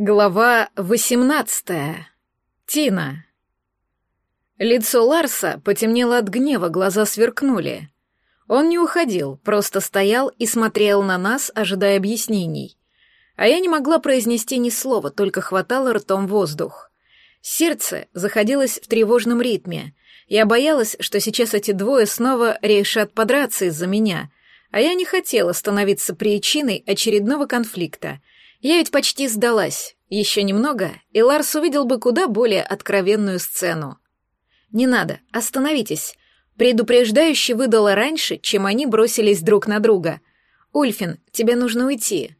Глава 18. Тина. Лицо Ларса потемнело от гнева, глаза сверкнули. Он не уходил, просто стоял и смотрел на нас, ожидая объяснений. А я не могла произнести ни слова, только хватало ртом воздух. Сердце заходилось в тревожном ритме. Я боялась, что сейчас эти двое снова решат подраться из-за меня, а я не хотела становиться причиной очередного конфликта — я ведь почти сдалась. Еще немного, и Ларс увидел бы куда более откровенную сцену. «Не надо, остановитесь», предупреждающе выдала раньше, чем они бросились друг на друга. «Ульфин, тебе нужно уйти».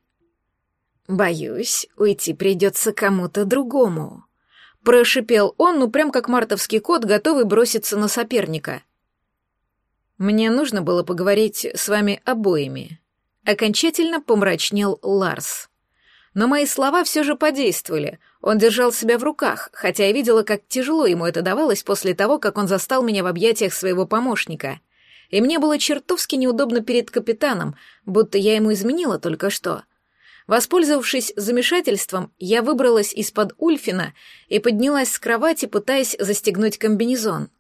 «Боюсь, уйти придется кому-то другому», — прошипел он, ну прям как мартовский кот, готовый броситься на соперника. «Мне нужно было поговорить с вами обоими», — окончательно помрачнел Ларс. Но мои слова все же подействовали. Он держал себя в руках, хотя я видела, как тяжело ему это давалось после того, как он застал меня в объятиях своего помощника. И мне было чертовски неудобно перед капитаном, будто я ему изменила только что. Воспользовавшись замешательством, я выбралась из-под Ульфина и поднялась с кровати, пытаясь застегнуть комбинезон.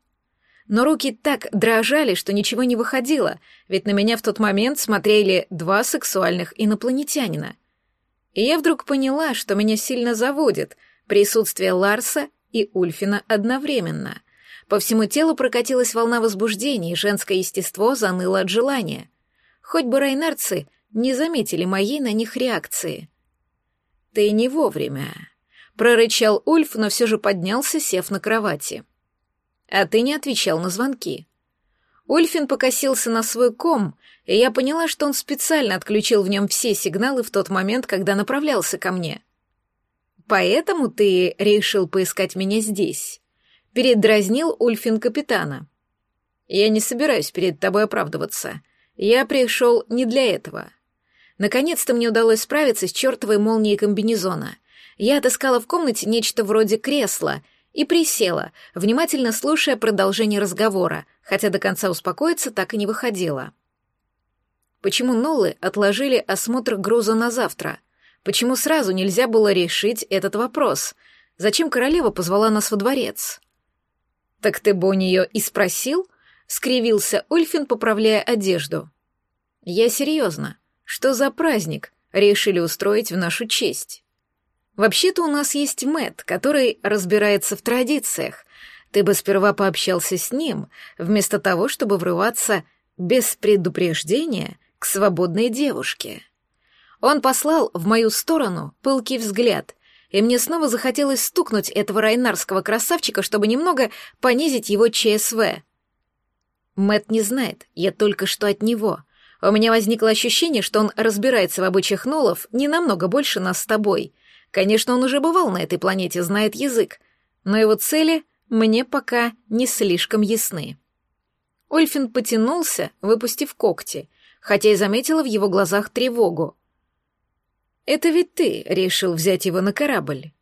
Но руки так дрожали, что ничего не выходило, ведь на меня в тот момент смотрели два сексуальных инопланетянина — и я вдруг поняла, что меня сильно заводит присутствие Ларса и Ульфина одновременно. По всему телу прокатилась волна возбуждения, и женское естество заныло от желания. Хоть бы райнарцы не заметили моей на них реакции. «Ты не вовремя», — прорычал Ульф, но все же поднялся, сев на кровати. «А ты не отвечал на звонки». Ульфин покосился на свой ком, и я поняла, что он специально отключил в нем все сигналы в тот момент, когда направлялся ко мне. «Поэтому ты решил поискать меня здесь?» — передразнил Ульфин капитана. «Я не собираюсь перед тобой оправдываться. Я пришел не для этого. Наконец-то мне удалось справиться с чертовой молнией комбинезона. Я отыскала в комнате нечто вроде кресла — и присела, внимательно слушая продолжение разговора, хотя до конца успокоиться так и не выходила. Почему Ноллы отложили осмотр груза на завтра? Почему сразу нельзя было решить этот вопрос? Зачем королева позвала нас во дворец? «Так ты бы у нее и спросил?» — скривился Ульфин, поправляя одежду. «Я серьезно. Что за праздник решили устроить в нашу честь?» Вообще-то у нас есть Мэт, который разбирается в традициях. Ты бы сперва пообщался с ним, вместо того, чтобы врываться без предупреждения к свободной девушке. Он послал в мою сторону пылкий взгляд, и мне снова захотелось стукнуть этого райнарского красавчика, чтобы немного понизить его ЧСВ. Мэт не знает, я только что от него. У меня возникло ощущение, что он разбирается в обычаях нолов не намного больше нас с тобой — Конечно, он уже бывал на этой планете, знает язык, но его цели мне пока не слишком ясны. Ольфин потянулся, выпустив когти, хотя и заметила в его глазах тревогу. «Это ведь ты решил взять его на корабль.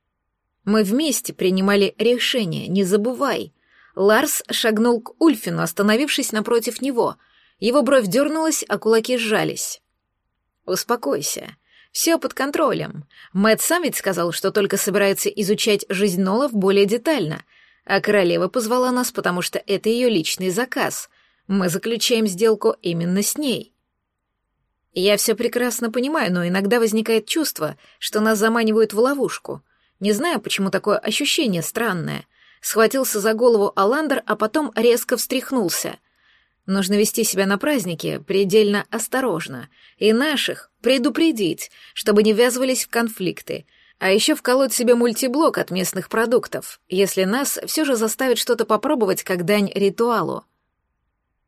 Мы вместе принимали решение, не забывай». Ларс шагнул к Ульфину, остановившись напротив него. Его бровь дернулась, а кулаки сжались. «Успокойся. Все под контролем. Мэтт сам ведь сказал, что только собирается изучать жизнь Нолов более детально, а королева позвала нас, потому что это ее личный заказ. Мы заключаем сделку именно с ней. Я все прекрасно понимаю, но иногда возникает чувство, что нас заманивают в ловушку. Не знаю, почему такое ощущение странное. Схватился за голову Аландер, а потом резко встряхнулся. Нужно вести себя на празднике предельно осторожно и наших предупредить, чтобы не ввязывались в конфликты, а еще вколоть себе мультиблок от местных продуктов, если нас все же заставят что-то попробовать как дань ритуалу.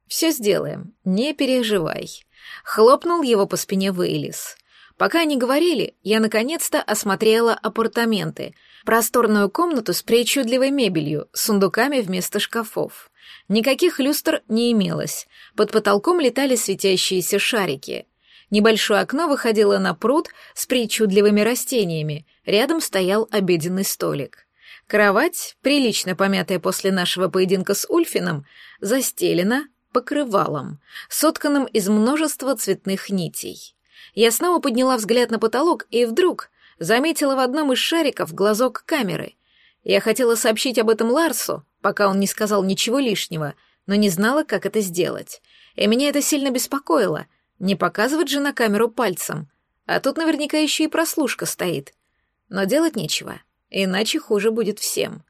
«Все сделаем, не переживай», — хлопнул его по спине Вейлис. Пока они говорили, я наконец-то осмотрела апартаменты, просторную комнату с причудливой мебелью, сундуками вместо шкафов. Никаких люстр не имелось. Под потолком летали светящиеся шарики. Небольшое окно выходило на пруд с причудливыми растениями. Рядом стоял обеденный столик. Кровать, прилично помятая после нашего поединка с Ульфином, застелена покрывалом, сотканным из множества цветных нитей. Я снова подняла взгляд на потолок, и вдруг заметила в одном из шариков глазок камеры. Я хотела сообщить об этом Ларсу, пока он не сказал ничего лишнего, но не знала, как это сделать. И меня это сильно беспокоило. Не показывать же на камеру пальцем. А тут наверняка еще и прослушка стоит. Но делать нечего, иначе хуже будет всем.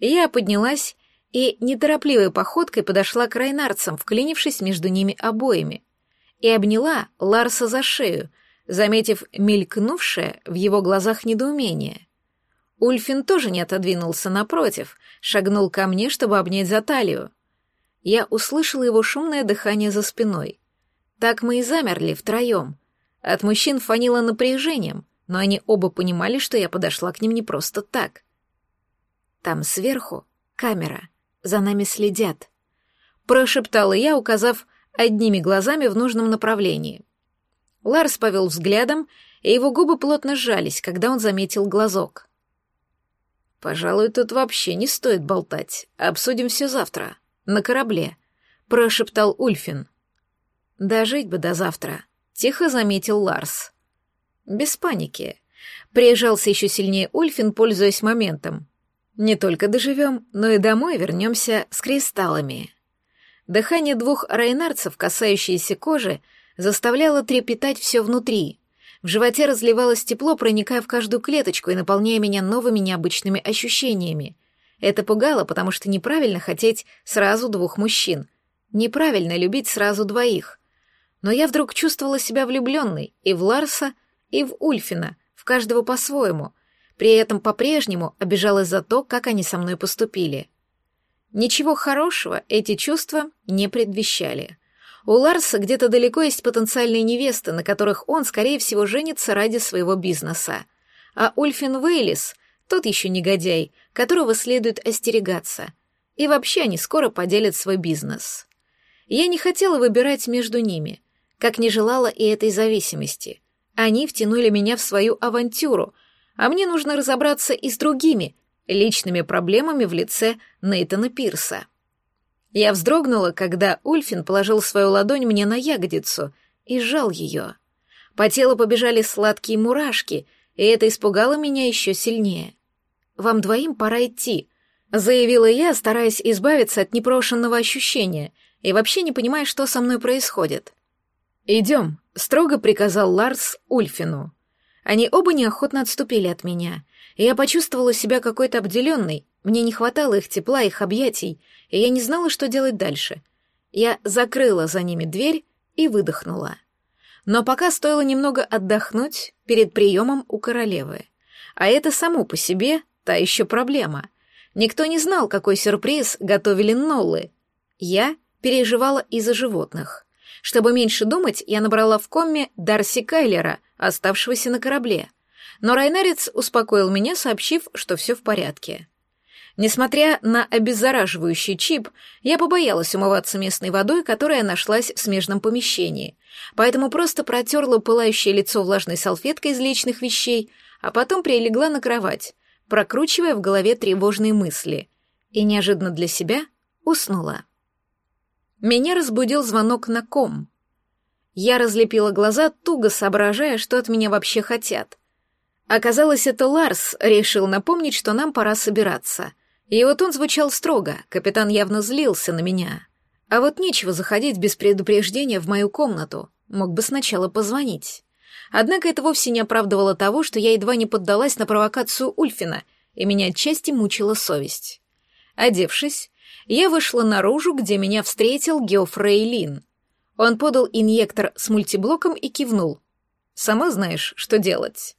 Я поднялась и неторопливой походкой подошла к райнарцам, вклинившись между ними обоими, и обняла Ларса за шею, заметив мелькнувшее в его глазах недоумение. Ульфин тоже не отодвинулся напротив, шагнул ко мне, чтобы обнять за талию. Я услышала его шумное дыхание за спиной. Так мы и замерли втроем. От мужчин фанило напряжением, но они оба понимали, что я подошла к ним не просто так. Там сверху камера, за нами следят. Прошептала я, указав одними глазами в нужном направлении. Ларс повел взглядом, и его губы плотно сжались, когда он заметил глазок. «Пожалуй, тут вообще не стоит болтать. Обсудим все завтра. На корабле», — прошептал Ульфин. «Дожить бы до завтра», — тихо заметил Ларс. «Без паники». Приезжался еще сильнее Ульфин, пользуясь моментом. «Не только доживем, но и домой вернемся с кристаллами». Дыхание двух райнарцев, касающееся кожи, заставляло трепетать все внутри. В животе разливалось тепло, проникая в каждую клеточку и наполняя меня новыми необычными ощущениями. Это пугало, потому что неправильно хотеть сразу двух мужчин. Неправильно любить сразу двоих. Но я вдруг чувствовала себя влюбленной и в Ларса, и в Ульфина, в каждого по-своему. При этом по-прежнему обижалась за то, как они со мной поступили. Ничего хорошего эти чувства не предвещали. У Ларса где-то далеко есть потенциальные невесты, на которых он, скорее всего, женится ради своего бизнеса. А Ульфин Вейлис — тот еще негодяй, которого следует остерегаться. И вообще они скоро поделят свой бизнес. Я не хотела выбирать между ними, как не желала и этой зависимости. Они втянули меня в свою авантюру, а мне нужно разобраться и с другими, личными проблемами в лице Нейтана Пирса. Я вздрогнула, когда Ульфин положил свою ладонь мне на ягодицу и сжал ее. По телу побежали сладкие мурашки, и это испугало меня еще сильнее. «Вам двоим пора идти», — заявила я, стараясь избавиться от непрошенного ощущения и вообще не понимая, что со мной происходит. «Идем», — строго приказал Ларс Ульфину. Они оба неохотно отступили от меня, и я почувствовала себя какой-то обделенной, мне не хватало их тепла, их объятий, и я не знала, что делать дальше. Я закрыла за ними дверь и выдохнула. Но пока стоило немного отдохнуть перед приемом у королевы. А это само по себе та еще проблема. Никто не знал, какой сюрприз готовили Ноллы. Я переживала из-за животных. Чтобы меньше думать, я набрала в комме Дарси Кайлера, оставшегося на корабле. Но Райнарец успокоил меня, сообщив, что все в порядке. Несмотря на обеззараживающий чип, я побоялась умываться местной водой, которая нашлась в смежном помещении, поэтому просто протерла пылающее лицо влажной салфеткой из личных вещей, а потом прилегла на кровать, прокручивая в голове тревожные мысли, и неожиданно для себя уснула. Меня разбудил звонок на ком. Я разлепила глаза, туго соображая, что от меня вообще хотят. Оказалось, это Ларс решил напомнить, что нам пора собираться. И вот он звучал строго, капитан явно злился на меня. А вот нечего заходить без предупреждения в мою комнату, мог бы сначала позвонить. Однако это вовсе не оправдывало того, что я едва не поддалась на провокацию Ульфина, и меня отчасти мучила совесть. Одевшись, я вышла наружу, где меня встретил Геофрей Лин. Он подал инъектор с мультиблоком и кивнул. «Сама знаешь, что делать».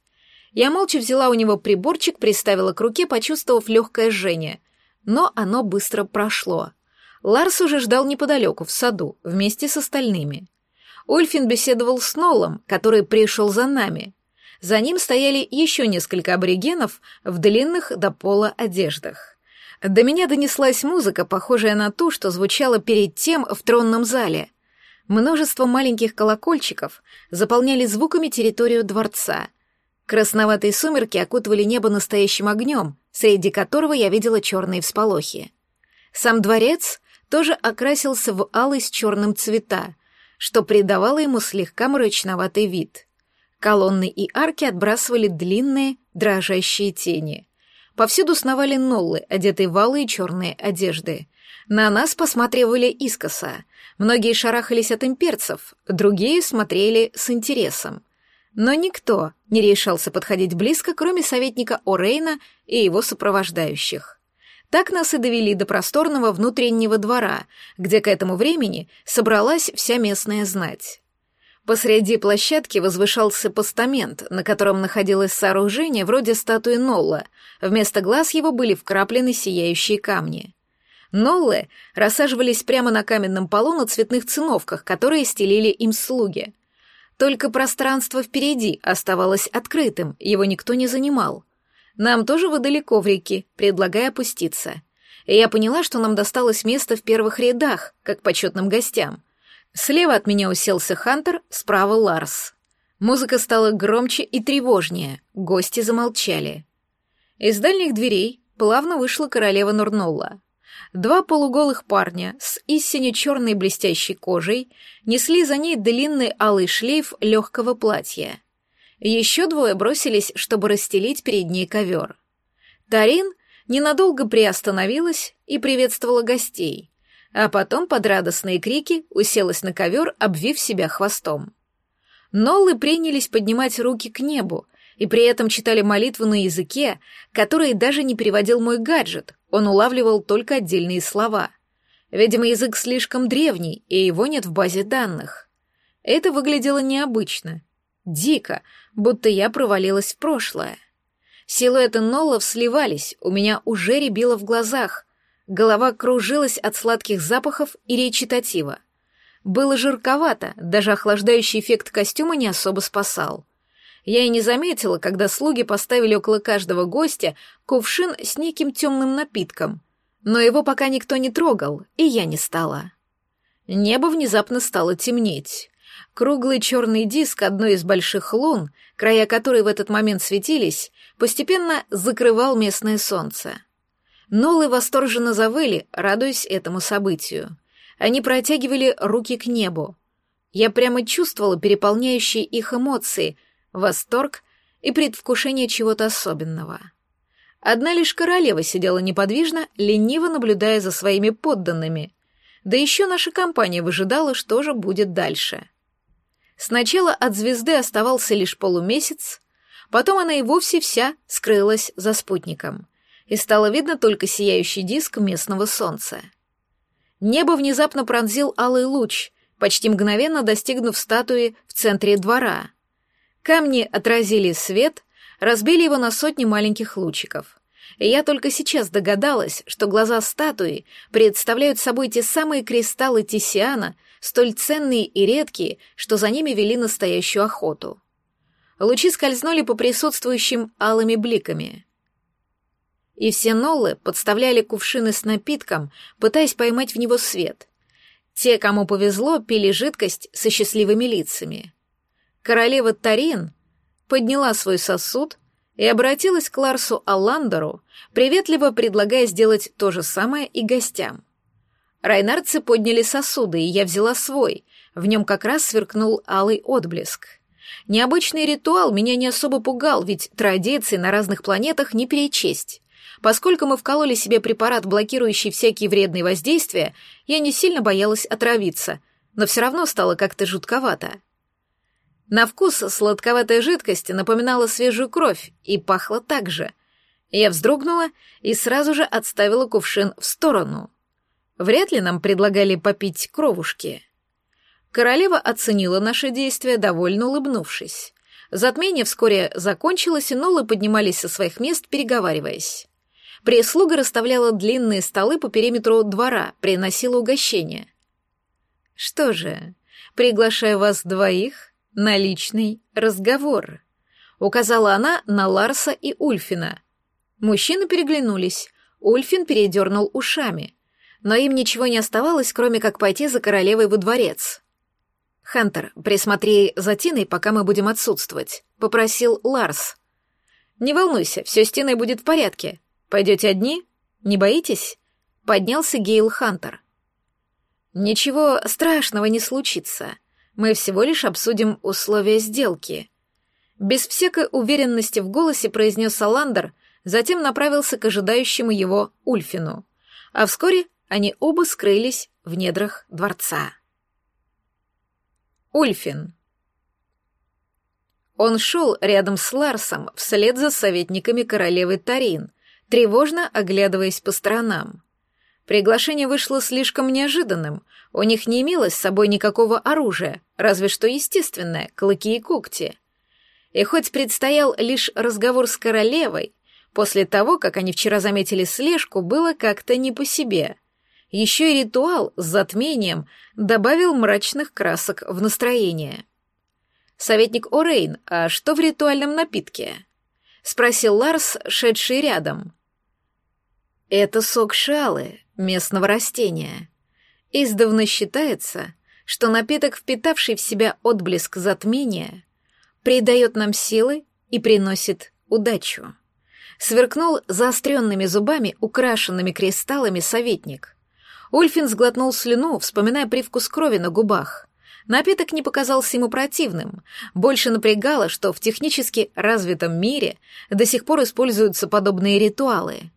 Я молча взяла у него приборчик, приставила к руке, почувствовав легкое жжение. Но оно быстро прошло. Ларс уже ждал неподалеку, в саду, вместе с остальными. Ульфин беседовал с Нолом, который пришел за нами. За ним стояли еще несколько аборигенов в длинных до пола одеждах. До меня донеслась музыка, похожая на ту, что звучала перед тем в тронном зале. Множество маленьких колокольчиков заполняли звуками территорию дворца. Красноватые сумерки окутывали небо настоящим огнем, среди которого я видела черные всполохи. Сам дворец тоже окрасился в алый с черным цвета, что придавало ему слегка мрачноватый вид. Колонны и арки отбрасывали длинные, дрожащие тени. Повсюду сновали ноллы, одетые в алые черные одежды. На нас посматривали искоса. Многие шарахались от имперцев, другие смотрели с интересом. Но никто не решался подходить близко, кроме советника Орейна и его сопровождающих. Так нас и довели до просторного внутреннего двора, где к этому времени собралась вся местная знать. Посреди площадки возвышался постамент, на котором находилось сооружение вроде статуи Нолла. Вместо глаз его были вкраплены сияющие камни. Ноллы рассаживались прямо на каменном полу на цветных циновках, которые стелили им слуги. Только пространство впереди оставалось открытым, его никто не занимал. Нам тоже выдали коврики, предлагая опуститься. И я поняла, что нам досталось место в первых рядах, как почетным гостям — Слева от меня уселся Хантер, справа Ларс. Музыка стала громче и тревожнее, гости замолчали. Из дальних дверей плавно вышла королева Нурнолла. Два полуголых парня с истине черной блестящей кожей несли за ней длинный алый шлейф легкого платья. Еще двое бросились, чтобы расстелить перед ней ковер. Тарин ненадолго приостановилась и приветствовала гостей — а потом под радостные крики уселась на ковер, обвив себя хвостом. Ноллы принялись поднимать руки к небу, и при этом читали молитву на языке, который даже не переводил мой гаджет, он улавливал только отдельные слова. Видимо, язык слишком древний, и его нет в базе данных. Это выглядело необычно, дико, будто я провалилась в прошлое. Силуэты Ноллов сливались, у меня уже рябило в глазах, Голова кружилась от сладких запахов и речитатива. Было жарковато, даже охлаждающий эффект костюма не особо спасал. Я и не заметила, когда слуги поставили около каждого гостя кувшин с неким темным напитком, но его пока никто не трогал, и я не стала. Небо внезапно стало темнеть. Круглый черный диск одной из больших лун, края которой в этот момент светились, постепенно закрывал местное солнце. Нолы восторженно завыли, радуясь этому событию. Они протягивали руки к небу. Я прямо чувствовала переполняющие их эмоции, восторг и предвкушение чего-то особенного. Одна лишь королева сидела неподвижно, лениво наблюдая за своими подданными. Да еще наша компания выжидала, что же будет дальше. Сначала от звезды оставался лишь полумесяц, потом она и вовсе вся скрылась за спутником — и стало видно только сияющий диск местного солнца. Небо внезапно пронзил алый луч, почти мгновенно достигнув статуи в центре двора. Камни отразили свет, разбили его на сотни маленьких лучиков. И я только сейчас догадалась, что глаза статуи представляют собой те самые кристаллы Тисиана, столь ценные и редкие, что за ними вели настоящую охоту. Лучи скользнули по присутствующим алыми бликами и все ноллы подставляли кувшины с напитком, пытаясь поймать в него свет. Те, кому повезло, пили жидкость со счастливыми лицами. Королева Тарин подняла свой сосуд и обратилась к Ларсу Алландеру, приветливо предлагая сделать то же самое и гостям. Райнардцы подняли сосуды, и я взяла свой, в нем как раз сверкнул алый отблеск. Необычный ритуал меня не особо пугал, ведь традиции на разных планетах не перечесть. Поскольку мы вкололи себе препарат, блокирующий всякие вредные воздействия, я не сильно боялась отравиться, но все равно стало как-то жутковато. На вкус сладковатая жидкость напоминала свежую кровь и пахла так же. Я вздрогнула и сразу же отставила кувшин в сторону. Вряд ли нам предлагали попить кровушки. Королева оценила наши действия, довольно улыбнувшись. Затмение вскоре закончилось, и Нолы поднимались со своих мест, переговариваясь. Прислуга расставляла длинные столы по периметру двора, приносила угощения. «Что же, приглашаю вас двоих на личный разговор», — указала она на Ларса и Ульфина. Мужчины переглянулись, Ульфин передернул ушами, но им ничего не оставалось, кроме как пойти за королевой во дворец. «Хантер, присмотри за Тиной, пока мы будем отсутствовать», — попросил Ларс. «Не волнуйся, все с Тиной будет в порядке», Пойдете одни? Не боитесь?» Поднялся Гейл Хантер. «Ничего страшного не случится. Мы всего лишь обсудим условия сделки». Без всякой уверенности в голосе произнес Аландер, затем направился к ожидающему его Ульфину. А вскоре они оба скрылись в недрах дворца. Ульфин. Он шел рядом с Ларсом вслед за советниками королевы Тарин, тревожно оглядываясь по сторонам. Приглашение вышло слишком неожиданным, у них не имелось с собой никакого оружия, разве что естественное, клыки и когти. И хоть предстоял лишь разговор с королевой, после того, как они вчера заметили слежку, было как-то не по себе. Еще и ритуал с затмением добавил мрачных красок в настроение. «Советник Орейн, а что в ритуальном напитке?» — спросил Ларс, шедший рядом. «Это сок шалы, местного растения. Издавна считается, что напиток, впитавший в себя отблеск затмения, придает нам силы и приносит удачу». Сверкнул заостренными зубами, украшенными кристаллами советник. Ульфин сглотнул слюну, вспоминая привкус крови на губах. Напиток не показался ему противным. Больше напрягало, что в технически развитом мире до сих пор используются подобные ритуалы.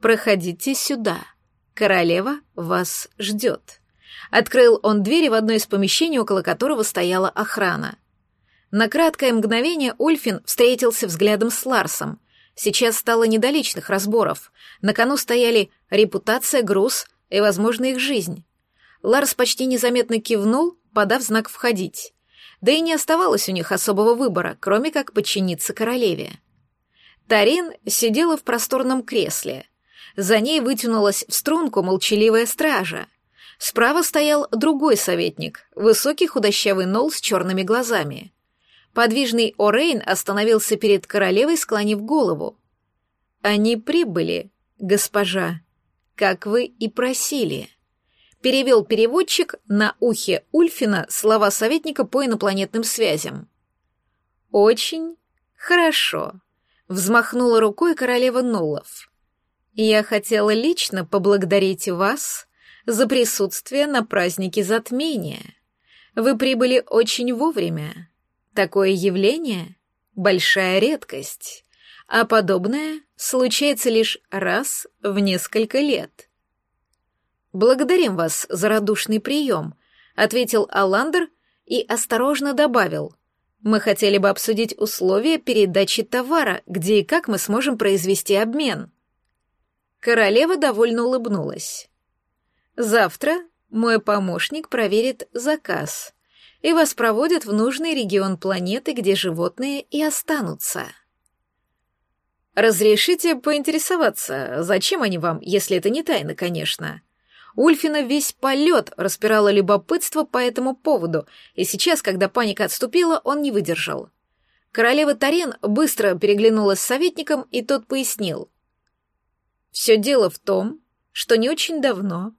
«Проходите сюда. Королева вас ждет». Открыл он двери в одно из помещений, около которого стояла охрана. На краткое мгновение Ульфин встретился взглядом с Ларсом. Сейчас стало не до личных разборов. На кону стояли репутация, груз и, возможно, их жизнь. Ларс почти незаметно кивнул, подав знак «входить». Да и не оставалось у них особого выбора, кроме как подчиниться королеве. Тарин сидела в просторном кресле. За ней вытянулась в струнку молчаливая стража. Справа стоял другой советник, высокий худощавый нол с черными глазами. Подвижный Орейн остановился перед королевой, склонив голову. «Они прибыли, госпожа», как вы и просили. Перевел переводчик на ухе Ульфина слова советника по инопланетным связям. Очень хорошо. Взмахнула рукой королева Нулов. Я хотела лично поблагодарить вас за присутствие на празднике затмения. Вы прибыли очень вовремя. Такое явление — большая редкость а подобное случается лишь раз в несколько лет. «Благодарим вас за радушный прием», — ответил Аландер и осторожно добавил. «Мы хотели бы обсудить условия передачи товара, где и как мы сможем произвести обмен». Королева довольно улыбнулась. «Завтра мой помощник проверит заказ, и вас проводят в нужный регион планеты, где животные и останутся». «Разрешите поинтересоваться, зачем они вам, если это не тайна, конечно?» Ульфина весь полет распирало любопытство по этому поводу, и сейчас, когда паника отступила, он не выдержал. Королева Тарен быстро переглянулась с советником, и тот пояснил. «Все дело в том, что не очень давно,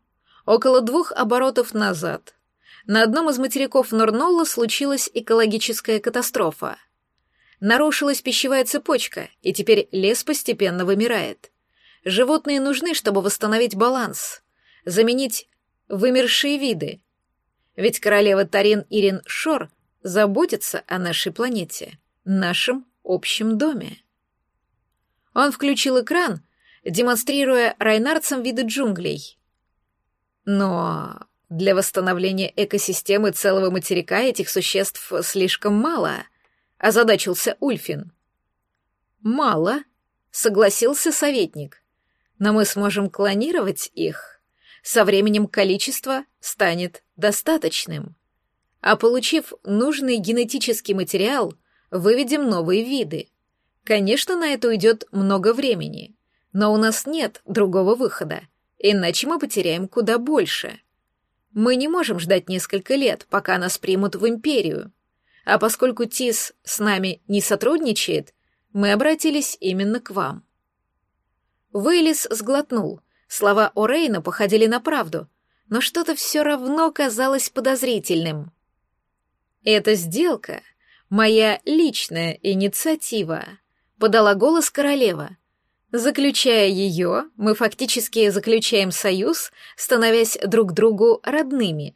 около двух оборотов назад, на одном из материков Норнолла случилась экологическая катастрофа нарушилась пищевая цепочка, и теперь лес постепенно вымирает. Животные нужны, чтобы восстановить баланс, заменить вымершие виды. Ведь королева Тарин Ирин Шор заботится о нашей планете, нашем общем доме. Он включил экран, демонстрируя райнарцам виды джунглей. Но для восстановления экосистемы целого материка этих существ слишком мало — озадачился Ульфин. «Мало», — согласился советник. «Но мы сможем клонировать их. Со временем количество станет достаточным. А получив нужный генетический материал, выведем новые виды. Конечно, на это уйдет много времени, но у нас нет другого выхода, иначе мы потеряем куда больше. Мы не можем ждать несколько лет, пока нас примут в империю. А поскольку ТИС с нами не сотрудничает, мы обратились именно к вам. Вейлис сглотнул. Слова Орейна походили на правду, но что-то все равно казалось подозрительным. «Эта сделка — моя личная инициатива», — подала голос королева. Заключая ее, мы фактически заключаем союз, становясь друг другу родными.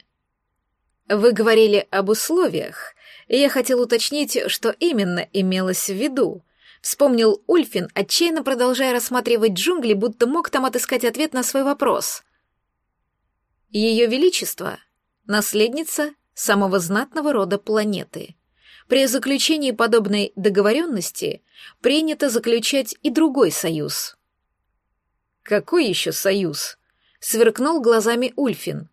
Вы говорили об условиях, И я хотел уточнить, что именно имелось в виду. Вспомнил Ульфин, отчаянно продолжая рассматривать джунгли, будто мог там отыскать ответ на свой вопрос. Ее Величество — наследница самого знатного рода планеты. При заключении подобной договоренности принято заключать и другой союз. «Какой еще союз?» — сверкнул глазами Ульфин.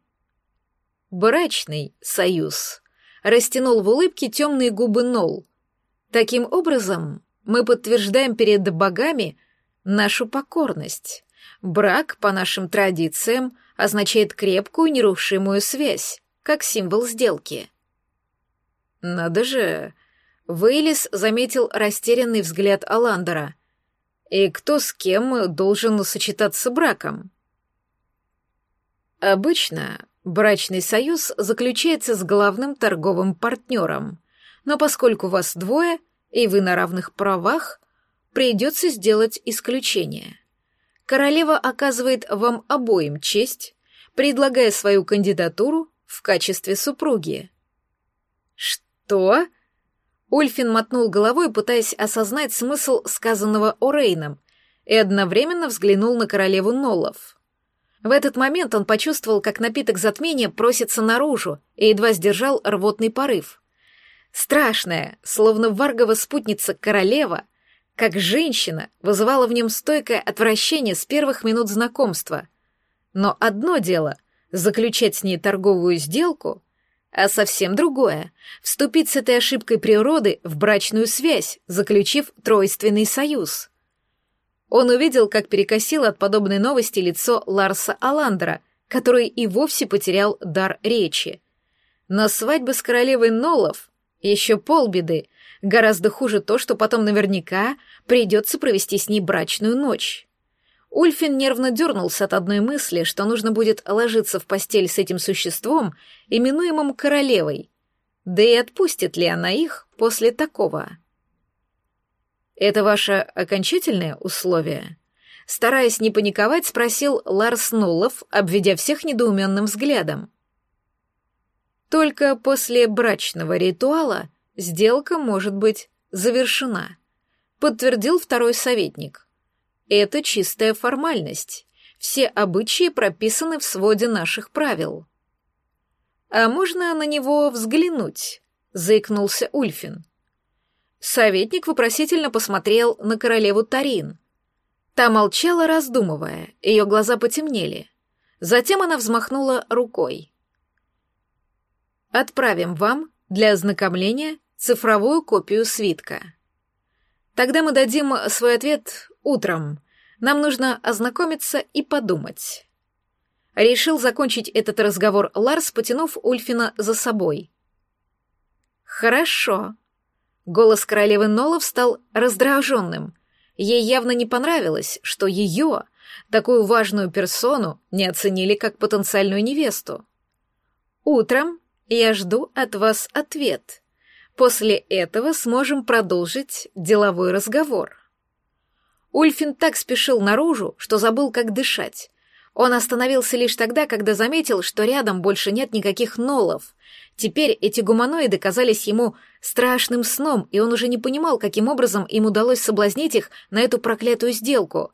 «Брачный союз», — растянул в улыбке темные губы Нол. «Таким образом, мы подтверждаем перед богами нашу покорность. Брак, по нашим традициям, означает крепкую, нерушимую связь, как символ сделки. Надо же. Вейлис заметил растерянный взгляд Аландера. И кто с кем должен сочетаться браком? Обычно брачный союз заключается с главным торговым партнером, но поскольку вас двое, и вы на равных правах, придется сделать исключение. Королева оказывает вам обоим честь, предлагая свою кандидатуру в качестве супруги. «Что?» Ульфин мотнул головой, пытаясь осознать смысл сказанного Орейном, и одновременно взглянул на королеву Ноллов. В этот момент он почувствовал, как напиток затмения просится наружу, и едва сдержал рвотный порыв. Страшная, словно варгова спутница королева — как женщина вызывала в нем стойкое отвращение с первых минут знакомства. Но одно дело — заключать с ней торговую сделку, а совсем другое — вступить с этой ошибкой природы в брачную связь, заключив тройственный союз. Он увидел, как перекосило от подобной новости лицо Ларса Аландера, который и вовсе потерял дар речи. Но свадьба с королевой Нолов — еще полбеды — Гораздо хуже то, что потом наверняка придется провести с ней брачную ночь. Ульфин нервно дернулся от одной мысли, что нужно будет ложиться в постель с этим существом, именуемым королевой. Да и отпустит ли она их после такого? «Это ваше окончательное условие?» Стараясь не паниковать, спросил Ларс Нуллов, обведя всех недоуменным взглядом. Только после брачного ритуала Сделка может быть завершена, подтвердил второй советник. Это чистая формальность. Все обычаи прописаны в своде наших правил. А можно на него взглянуть? заикнулся Ульфин. Советник вопросительно посмотрел на королеву Тарин. Та молчала, раздумывая, ее глаза потемнели. Затем она взмахнула рукой. «Отправим вам для ознакомления цифровую копию свитка. Тогда мы дадим свой ответ утром. Нам нужно ознакомиться и подумать. Решил закончить этот разговор Ларс, потянув Ульфина за собой. Хорошо. Голос королевы Нолов стал раздраженным. Ей явно не понравилось, что ее, такую важную персону, не оценили как потенциальную невесту. Утром я жду от вас ответ. После этого сможем продолжить деловой разговор. Ульфин так спешил наружу, что забыл, как дышать. Он остановился лишь тогда, когда заметил, что рядом больше нет никаких нолов. Теперь эти гуманоиды казались ему страшным сном, и он уже не понимал, каким образом им удалось соблазнить их на эту проклятую сделку.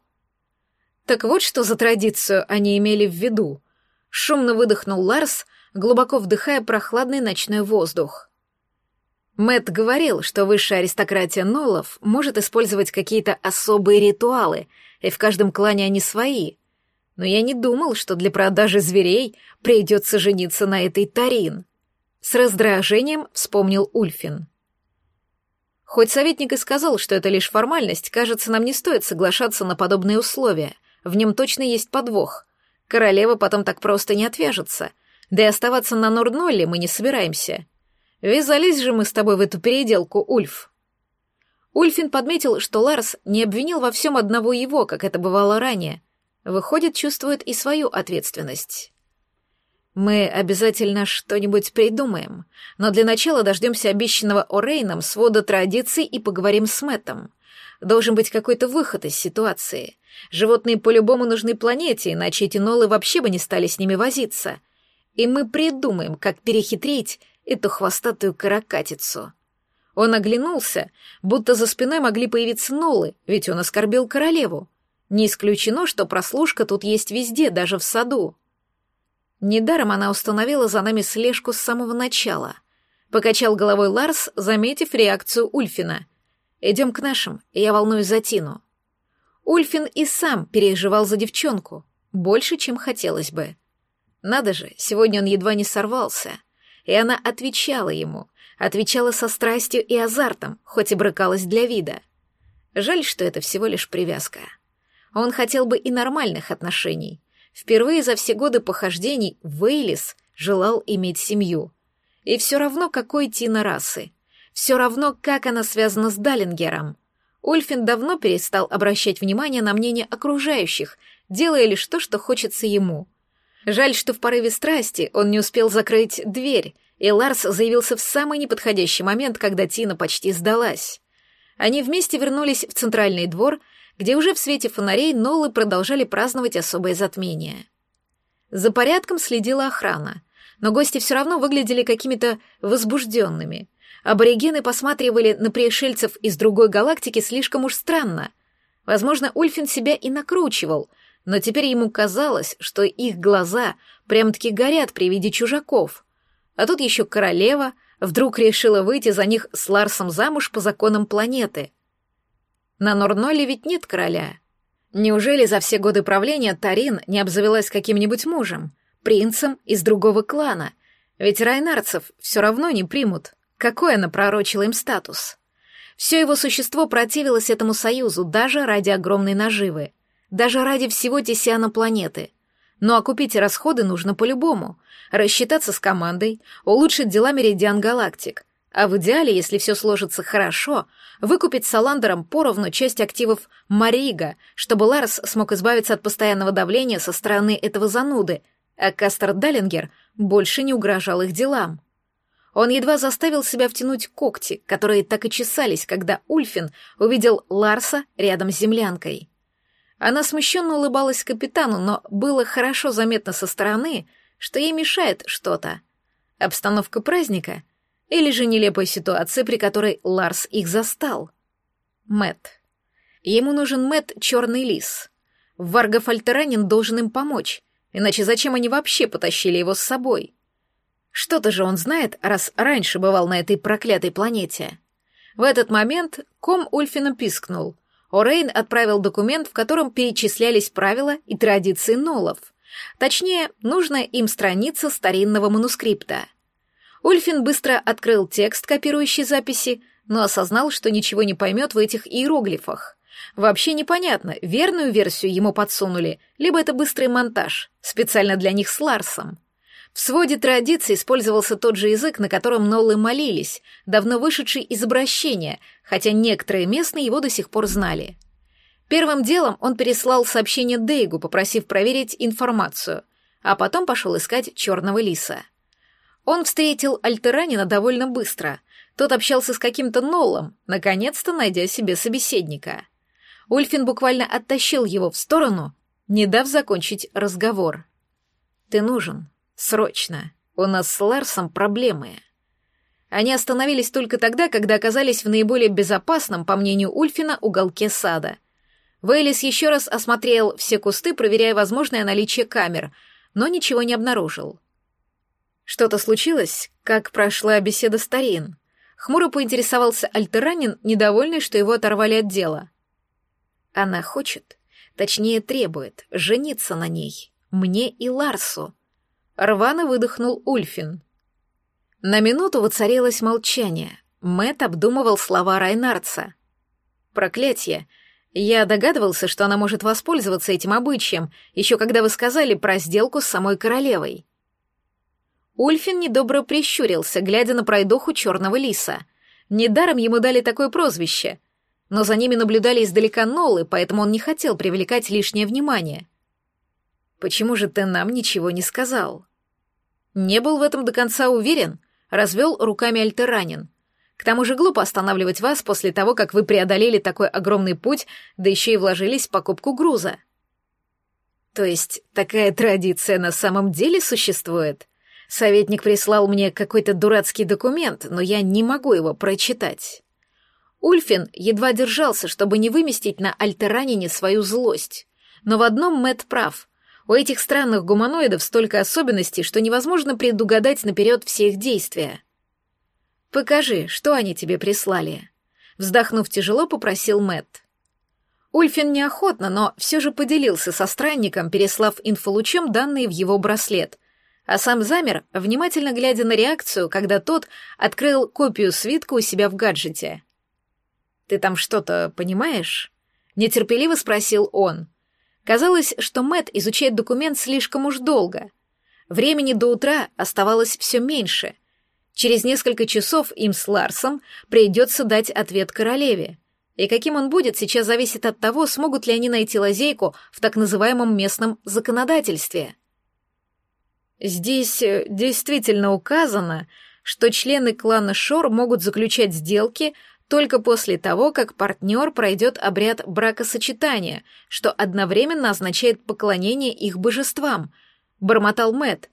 Так вот, что за традицию они имели в виду. Шумно выдохнул Ларс, глубоко вдыхая прохладный ночной воздух. Мэт говорил, что высшая аристократия Нолов может использовать какие-то особые ритуалы, и в каждом клане они свои. Но я не думал, что для продажи зверей придется жениться на этой Тарин. С раздражением вспомнил Ульфин. Хоть советник и сказал, что это лишь формальность, кажется, нам не стоит соглашаться на подобные условия. В нем точно есть подвох. Королева потом так просто не отвяжется. Да и оставаться на Норднолле мы не собираемся. Ввязались же мы с тобой в эту переделку, Ульф. Ульфин подметил, что Ларс не обвинил во всем одного его, как это бывало ранее. Выходит, чувствует и свою ответственность. Мы обязательно что-нибудь придумаем, но для начала дождемся обещанного Орейном свода традиций и поговорим с Мэттом. Должен быть какой-то выход из ситуации. Животные по-любому нужны планете, иначе эти нолы вообще бы не стали с ними возиться. И мы придумаем, как перехитрить эту хвостатую каракатицу. Он оглянулся, будто за спиной могли появиться нолы, ведь он оскорбил королеву. Не исключено, что прослушка тут есть везде, даже в саду. Недаром она установила за нами слежку с самого начала. Покачал головой Ларс, заметив реакцию Ульфина. «Идем к нашим, я волнуюсь за Тину». Ульфин и сам переживал за девчонку, больше, чем хотелось бы. Надо же, сегодня он едва не сорвался. И она отвечала ему, отвечала со страстью и азартом, хоть и брыкалась для вида. Жаль, что это всего лишь привязка. Он хотел бы и нормальных отношений. Впервые за все годы похождений Вейлис желал иметь семью. И все равно, какой Тина расы. Все равно, как она связана с Даллингером. Ульфин давно перестал обращать внимание на мнение окружающих, делая лишь то, что хочется ему. Жаль, что в порыве страсти он не успел закрыть дверь, и Ларс заявился в самый неподходящий момент, когда Тина почти сдалась. Они вместе вернулись в центральный двор, где уже в свете фонарей Ноллы продолжали праздновать особое затмение. За порядком следила охрана, но гости все равно выглядели какими-то возбужденными. Аборигены посматривали на пришельцев из другой галактики слишком уж странно. Возможно, Ульфин себя и накручивал — но теперь ему казалось, что их глаза прям-таки горят при виде чужаков. А тут еще королева вдруг решила выйти за них с Ларсом замуж по законам планеты. На Норноле ведь нет короля. Неужели за все годы правления Тарин не обзавелась каким-нибудь мужем, принцем из другого клана? Ведь райнарцев все равно не примут. Какой она пророчила им статус? Все его существо противилось этому союзу даже ради огромной наживы — даже ради всего Тесиана планеты. Но окупить расходы нужно по-любому. Рассчитаться с командой, улучшить дела Меридиан Галактик. А в идеале, если все сложится хорошо, выкупить Саландером поровну часть активов Марига, чтобы Ларс смог избавиться от постоянного давления со стороны этого зануды, а Кастер Даллингер больше не угрожал их делам. Он едва заставил себя втянуть когти, которые так и чесались, когда Ульфин увидел Ларса рядом с землянкой. Она смущенно улыбалась капитану, но было хорошо заметно со стороны, что ей мешает что-то. Обстановка праздника или же нелепая ситуация, при которой Ларс их застал. Мэт. Ему нужен Мэт Черный Лис. Варгов Альтеранин должен им помочь, иначе зачем они вообще потащили его с собой? Что-то же он знает, раз раньше бывал на этой проклятой планете. В этот момент ком Ульфина пискнул — О'Рейн отправил документ, в котором перечислялись правила и традиции нолов. Точнее, нужная им страница старинного манускрипта. Ульфин быстро открыл текст, копирующий записи, но осознал, что ничего не поймет в этих иероглифах. Вообще непонятно, верную версию ему подсунули, либо это быстрый монтаж, специально для них с Ларсом. В своде традиций использовался тот же язык, на котором Ноллы молились, давно вышедший из обращения, хотя некоторые местные его до сих пор знали. Первым делом он переслал сообщение Дейгу, попросив проверить информацию, а потом пошел искать черного лиса. Он встретил Альтеранина довольно быстро. Тот общался с каким-то Ноллом, наконец-то найдя себе собеседника. Ульфин буквально оттащил его в сторону, не дав закончить разговор. «Ты нужен», Срочно. У нас с Ларсом проблемы. Они остановились только тогда, когда оказались в наиболее безопасном, по мнению Ульфина, уголке сада. Вейлис еще раз осмотрел все кусты, проверяя возможное наличие камер, но ничего не обнаружил. Что-то случилось? Как прошла беседа с Тарин? Хмуро поинтересовался Альтеранин, недовольный, что его оторвали от дела. Она хочет, точнее требует, жениться на ней, мне и Ларсу. Рвано выдохнул Ульфин. На минуту воцарилось молчание. Мэт обдумывал слова Райнарца. Проклятье. Я догадывался, что она может воспользоваться этим обычаем, еще когда вы сказали про сделку с самой королевой. Ульфин недобро прищурился, глядя на пройдоху черного лиса. Недаром ему дали такое прозвище. Но за ними наблюдали издалека Нолы, поэтому он не хотел привлекать лишнее внимание. Почему же ты нам ничего не сказал? Не был в этом до конца уверен, развел руками Альтеранин. К тому же глупо останавливать вас после того, как вы преодолели такой огромный путь, да еще и вложились в покупку груза. То есть такая традиция на самом деле существует? Советник прислал мне какой-то дурацкий документ, но я не могу его прочитать. Ульфин едва держался, чтобы не выместить на Альтеранине свою злость. Но в одном Мэт прав. У этих странных гуманоидов столько особенностей, что невозможно предугадать наперед все их действия. «Покажи, что они тебе прислали?» Вздохнув тяжело, попросил Мэт. Ульфин неохотно, но все же поделился со странником, переслав инфолучом данные в его браслет, а сам замер, внимательно глядя на реакцию, когда тот открыл копию свитка у себя в гаджете. «Ты там что-то понимаешь?» — нетерпеливо спросил он. Казалось, что Мэт изучает документ слишком уж долго. Времени до утра оставалось все меньше. Через несколько часов им с Ларсом придется дать ответ королеве. И каким он будет, сейчас зависит от того, смогут ли они найти лазейку в так называемом местном законодательстве. Здесь э, действительно указано, что члены клана Шор могут заключать сделки только после того, как партнер пройдет обряд бракосочетания, что одновременно означает поклонение их божествам, бормотал Мэт.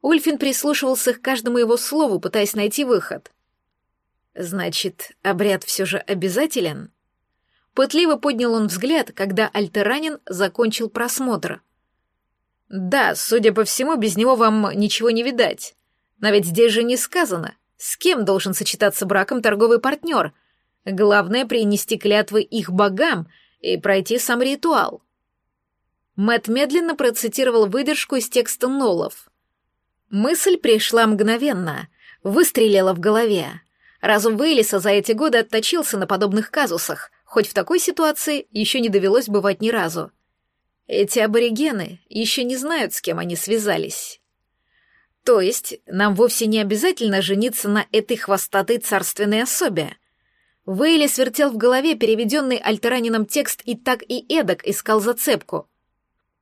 Ульфин прислушивался к каждому его слову, пытаясь найти выход. Значит, обряд все же обязателен? Пытливо поднял он взгляд, когда Альтеранин закончил просмотр. Да, судя по всему, без него вам ничего не видать. Но ведь здесь же не сказано, с кем должен сочетаться браком торговый партнер — Главное — принести клятвы их богам и пройти сам ритуал. Мэт медленно процитировал выдержку из текста Нолов. Мысль пришла мгновенно, выстрелила в голове. Разум Вейлиса за эти годы отточился на подобных казусах, хоть в такой ситуации еще не довелось бывать ни разу. Эти аборигены еще не знают, с кем они связались. То есть нам вовсе не обязательно жениться на этой хвостатой царственной особе. Вейли свертел в голове переведенный альтеранином текст и так и эдак искал зацепку.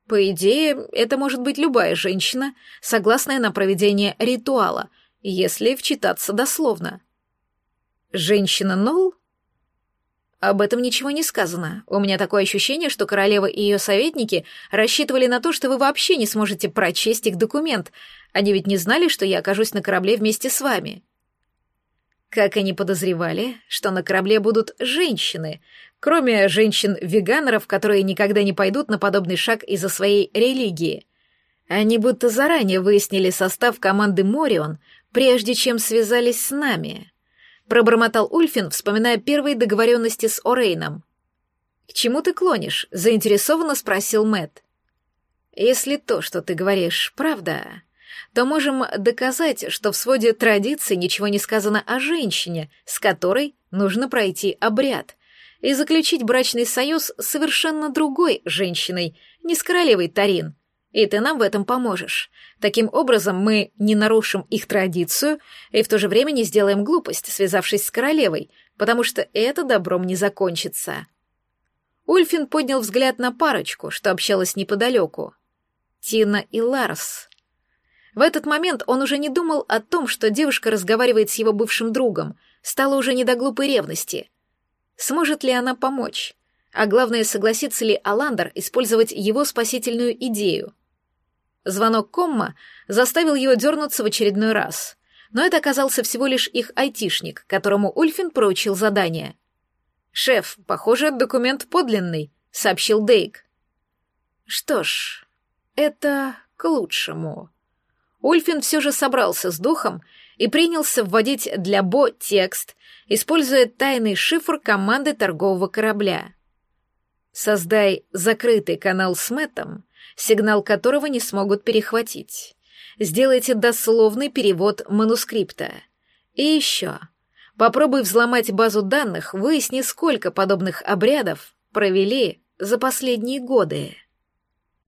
По идее, это может быть любая женщина, согласная на проведение ритуала, если вчитаться дословно. Женщина Нолл? Об этом ничего не сказано. У меня такое ощущение, что королева и ее советники рассчитывали на то, что вы вообще не сможете прочесть их документ. Они ведь не знали, что я окажусь на корабле вместе с вами. Как они подозревали, что на корабле будут женщины, кроме женщин-веганеров, которые никогда не пойдут на подобный шаг из-за своей религии. Они будто заранее выяснили состав команды Морион, прежде чем связались с нами. Пробормотал Ульфин, вспоминая первые договоренности с Орейном. «К чему ты клонишь?» — заинтересованно спросил Мэт. «Если то, что ты говоришь, правда, то можем доказать, что в своде традиций ничего не сказано о женщине, с которой нужно пройти обряд, и заключить брачный союз с совершенно другой женщиной, не с королевой Тарин. И ты нам в этом поможешь. Таким образом, мы не нарушим их традицию и в то же время не сделаем глупость, связавшись с королевой, потому что это добром не закончится. Ульфин поднял взгляд на парочку, что общалась неподалеку. Тина и Ларс. В этот момент он уже не думал о том, что девушка разговаривает с его бывшим другом, стало уже не до глупой ревности. Сможет ли она помочь? А главное, согласится ли Аландер использовать его спасительную идею? Звонок Комма заставил его дернуться в очередной раз. Но это оказался всего лишь их айтишник, которому Ульфин поручил задание. «Шеф, похоже, документ подлинный», — сообщил Дейк. «Что ж, это к лучшему». Ульфин все же собрался с духом и принялся вводить для Бо текст, используя тайный шифр команды торгового корабля. Создай закрытый канал с Мэттом, сигнал которого не смогут перехватить. Сделайте дословный перевод манускрипта. И еще. Попробуй взломать базу данных, выясни, сколько подобных обрядов провели за последние годы.